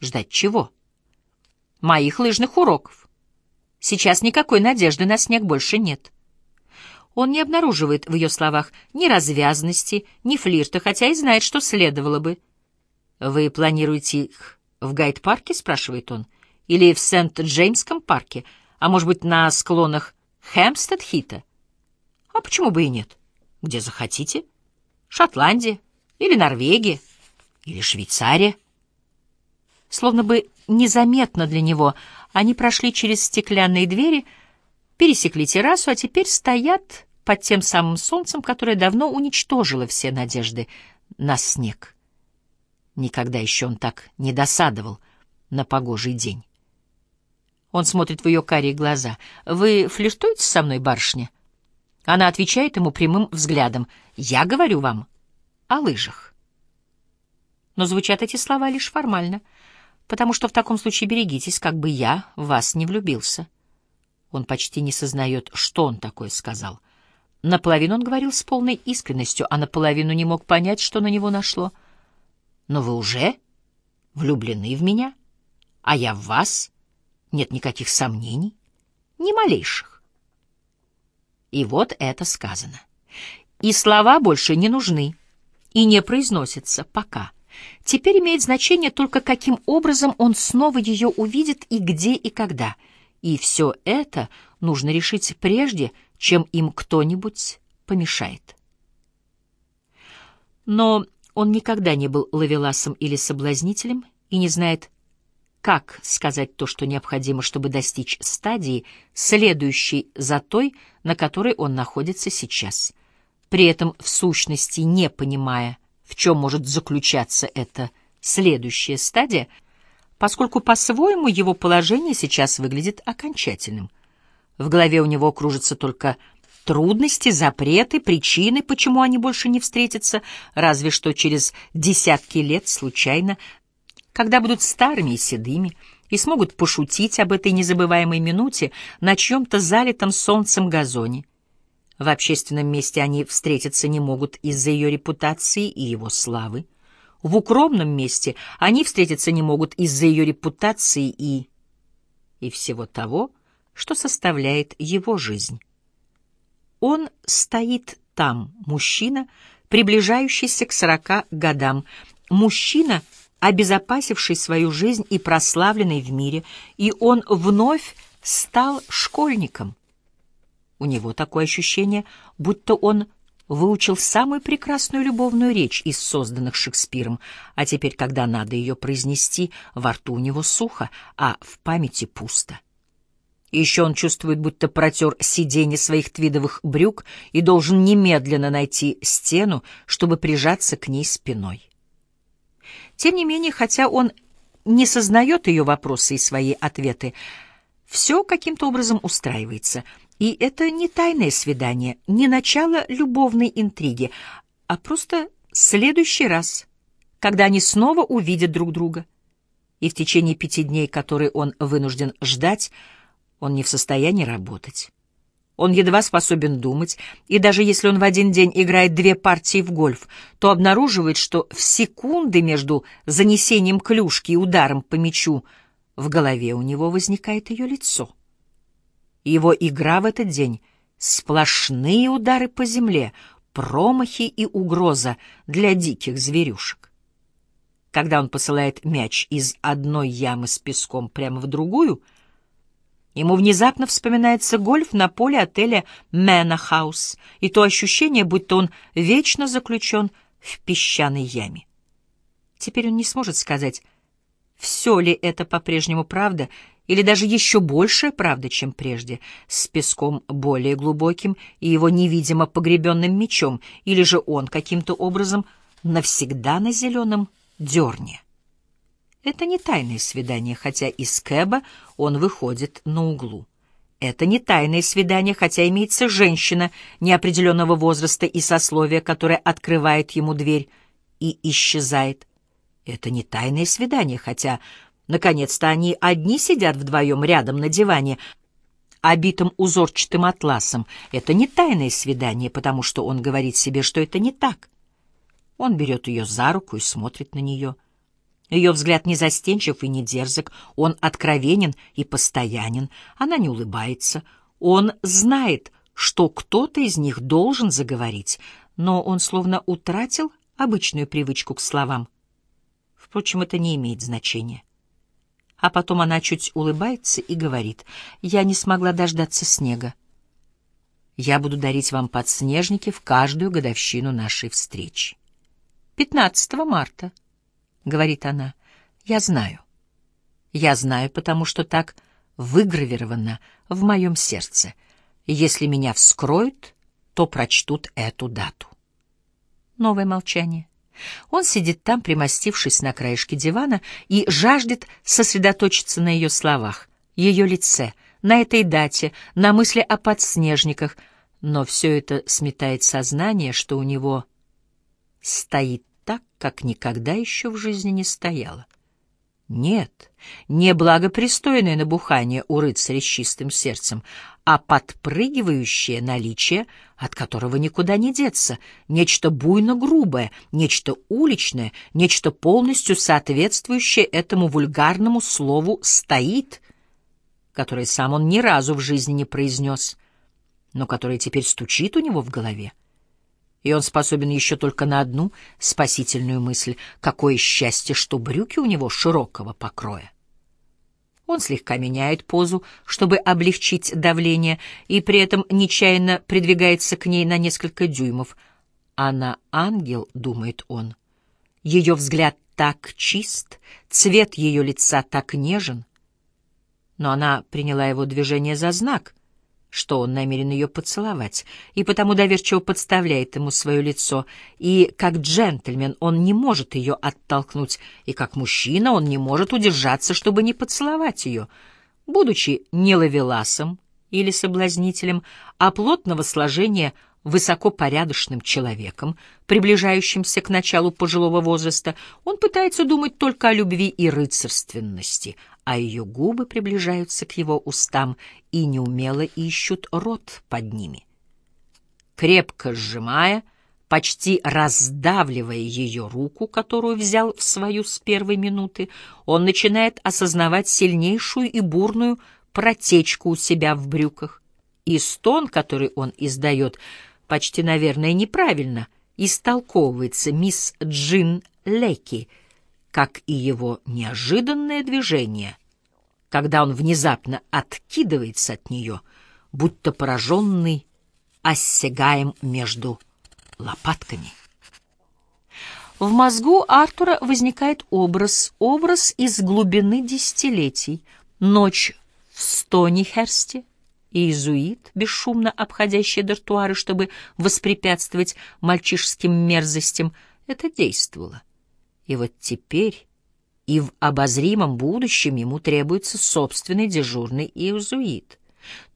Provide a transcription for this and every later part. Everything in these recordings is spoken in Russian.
Ждать чего? Моих лыжных уроков. Сейчас никакой надежды на снег больше нет. Он не обнаруживает в ее словах ни развязности, ни флирта, хотя и знает, что следовало бы. «Вы планируете их в Гайд-парке?» — спрашивает он. «Или в Сент-Джеймском парке? А может быть, на склонах Хэмпстед-Хита?» «А почему бы и нет? Где захотите. Шотландия или Норвегия или Швейцария». Словно бы незаметно для него они прошли через стеклянные двери, пересекли террасу, а теперь стоят под тем самым солнцем, которое давно уничтожило все надежды на снег. Никогда еще он так не досадовал на погожий день. Он смотрит в ее карие глаза. «Вы флиртуете со мной, барышня?» Она отвечает ему прямым взглядом. «Я говорю вам о лыжах». Но звучат эти слова лишь формально, потому что в таком случае берегитесь, как бы я в вас не влюбился. Он почти не сознает, что он такое сказал. Наполовину он говорил с полной искренностью, а наполовину не мог понять, что на него нашло — но вы уже влюблены в меня, а я в вас. Нет никаких сомнений, ни малейших. И вот это сказано. И слова больше не нужны и не произносятся пока. Теперь имеет значение только каким образом он снова ее увидит и где и когда. И все это нужно решить прежде, чем им кто-нибудь помешает. Но он никогда не был ловеласом или соблазнителем и не знает, как сказать то, что необходимо, чтобы достичь стадии, следующей за той, на которой он находится сейчас. При этом, в сущности, не понимая, в чем может заключаться эта следующая стадия, поскольку по-своему его положение сейчас выглядит окончательным. В голове у него кружится только Трудности, запреты, причины, почему они больше не встретятся, разве что через десятки лет случайно, когда будут старыми и седыми, и смогут пошутить об этой незабываемой минуте на чьем-то залитом солнцем газоне. В общественном месте они встретиться не могут из-за ее репутации и его славы. В укромном месте они встретиться не могут из-за ее репутации и... и всего того, что составляет его жизнь. Он стоит там, мужчина, приближающийся к сорока годам, мужчина, обезопасивший свою жизнь и прославленный в мире, и он вновь стал школьником. У него такое ощущение, будто он выучил самую прекрасную любовную речь из созданных Шекспиром, а теперь, когда надо ее произнести, во рту у него сухо, а в памяти пусто. Еще он чувствует, будто протер сиденье своих твидовых брюк и должен немедленно найти стену, чтобы прижаться к ней спиной. Тем не менее, хотя он не сознает ее вопросы и свои ответы, все каким-то образом устраивается. И это не тайное свидание, не начало любовной интриги, а просто следующий раз, когда они снова увидят друг друга. И в течение пяти дней, которые он вынужден ждать, он не в состоянии работать. Он едва способен думать, и даже если он в один день играет две партии в гольф, то обнаруживает, что в секунды между занесением клюшки и ударом по мячу в голове у него возникает ее лицо. Его игра в этот день — сплошные удары по земле, промахи и угроза для диких зверюшек. Когда он посылает мяч из одной ямы с песком прямо в другую — Ему внезапно вспоминается гольф на поле отеля Мэнахаус и то ощущение, будто он вечно заключен в песчаной яме. Теперь он не сможет сказать, все ли это по-прежнему правда, или даже еще большая правда, чем прежде, с песком более глубоким и его невидимо погребенным мечом, или же он каким-то образом навсегда на зеленом дерне. Это не тайное свидание, хотя из Кэба он выходит на углу. Это не тайное свидание, хотя имеется женщина неопределенного возраста и сословия, которая открывает ему дверь и исчезает. Это не тайное свидание, хотя, наконец-то, они одни сидят вдвоем рядом на диване, обитым узорчатым атласом. Это не тайное свидание, потому что он говорит себе, что это не так. Он берет ее за руку и смотрит на нее — Ее взгляд не застенчив и не дерзок, он откровенен и постоянен, она не улыбается. Он знает, что кто-то из них должен заговорить, но он словно утратил обычную привычку к словам. Впрочем, это не имеет значения. А потом она чуть улыбается и говорит, «Я не смогла дождаться снега. Я буду дарить вам подснежники в каждую годовщину нашей встречи». 15 марта, — говорит она, — я знаю. Я знаю, потому что так выгравировано в моем сердце. Если меня вскроют, то прочтут эту дату. Новое молчание. Он сидит там, примостившись на краешке дивана, и жаждет сосредоточиться на ее словах, ее лице, на этой дате, на мысли о подснежниках, но все это сметает сознание, что у него стоит так, как никогда еще в жизни не стояло. Нет, не благопристойное набухание у рыцаря с чистым сердцем, а подпрыгивающее наличие, от которого никуда не деться, нечто буйно-грубое, нечто уличное, нечто полностью соответствующее этому вульгарному слову «стоит», которое сам он ни разу в жизни не произнес, но которое теперь стучит у него в голове. И он способен еще только на одну спасительную мысль — какое счастье, что брюки у него широкого покроя. Он слегка меняет позу, чтобы облегчить давление, и при этом нечаянно придвигается к ней на несколько дюймов. Она ангел, думает он. Ее взгляд так чист, цвет ее лица так нежен. Но она приняла его движение за знак, что он намерен ее поцеловать, и потому доверчиво подставляет ему свое лицо, и как джентльмен он не может ее оттолкнуть, и как мужчина он не может удержаться, чтобы не поцеловать ее. Будучи не ловеласом или соблазнителем, а плотного сложения высокопорядочным человеком, приближающимся к началу пожилого возраста, он пытается думать только о любви и рыцарственности, а ее губы приближаются к его устам и неумело ищут рот под ними. Крепко сжимая, почти раздавливая ее руку, которую взял в свою с первой минуты, он начинает осознавать сильнейшую и бурную протечку у себя в брюках. И стон, который он издает, почти, наверное, неправильно истолковывается мисс Джин Леки — как и его неожиданное движение, когда он внезапно откидывается от нее, будто пораженный осягаем между лопатками. В мозгу Артура возникает образ, образ из глубины десятилетий. Ночь в Стонихерсте, иезуит, бесшумно обходящий дартуары, чтобы воспрепятствовать мальчишеским мерзостям, это действовало. И вот теперь и в обозримом будущем ему требуется собственный дежурный иезуит.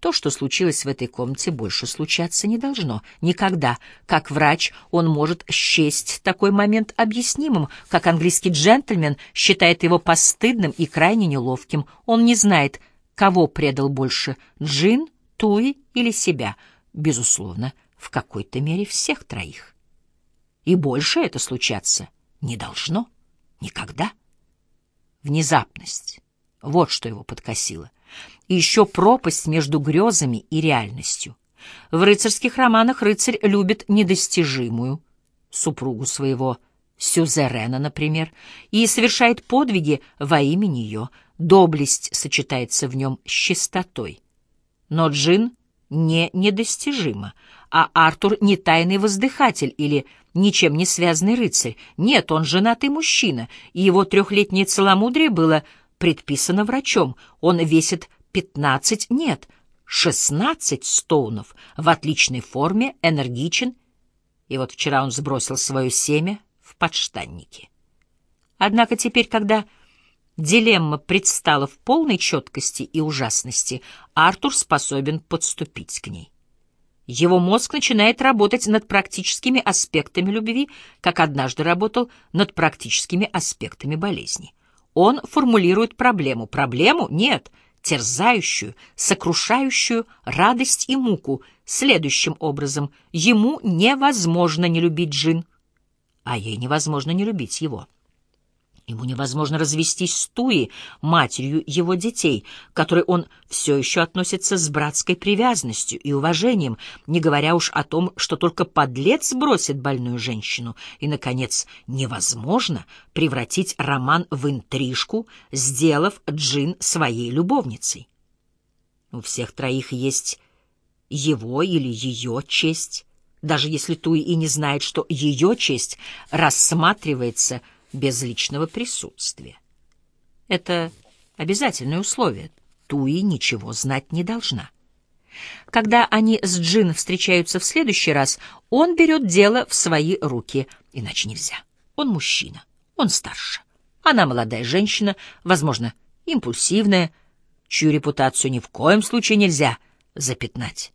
То, что случилось в этой комнате, больше случаться не должно. Никогда. Как врач он может счесть такой момент объяснимым, как английский джентльмен считает его постыдным и крайне неловким. Он не знает, кого предал больше — Джин, Туи или себя. Безусловно, в какой-то мере всех троих. И больше это случаться — не должно. Никогда. Внезапность. Вот что его подкосило. И еще пропасть между грезами и реальностью. В рыцарских романах рыцарь любит недостижимую, супругу своего сюзерена, например, и совершает подвиги во имя нее. Доблесть сочетается в нем с чистотой. Но Джин не недостижима, а Артур не тайный воздыхатель или ничем не связанный рыцарь. Нет, он женатый мужчина, и его трехлетнее целомудрие было предписано врачом. Он весит пятнадцать, нет, шестнадцать стоунов, в отличной форме, энергичен, и вот вчера он сбросил свое семя в подштанники. Однако теперь, когда дилемма предстала в полной четкости и ужасности, Артур способен подступить к ней. Его мозг начинает работать над практическими аспектами любви, как однажды работал над практическими аспектами болезни. Он формулирует проблему. Проблему? Нет, терзающую, сокрушающую радость и муку. Следующим образом, ему невозможно не любить Джин, а ей невозможно не любить его. Ему невозможно развестись с Туи, матерью его детей, к которой он все еще относится с братской привязанностью и уважением, не говоря уж о том, что только подлец бросит больную женщину. И, наконец, невозможно превратить роман в интрижку, сделав Джин своей любовницей. У всех троих есть его или ее честь, даже если Туи и не знает, что ее честь рассматривается – без личного присутствия. Это обязательное условие. Туи ничего знать не должна. Когда они с Джин встречаются в следующий раз, он берет дело в свои руки, иначе нельзя. Он мужчина, он старше. Она молодая женщина, возможно, импульсивная, чью репутацию ни в коем случае нельзя запятнать.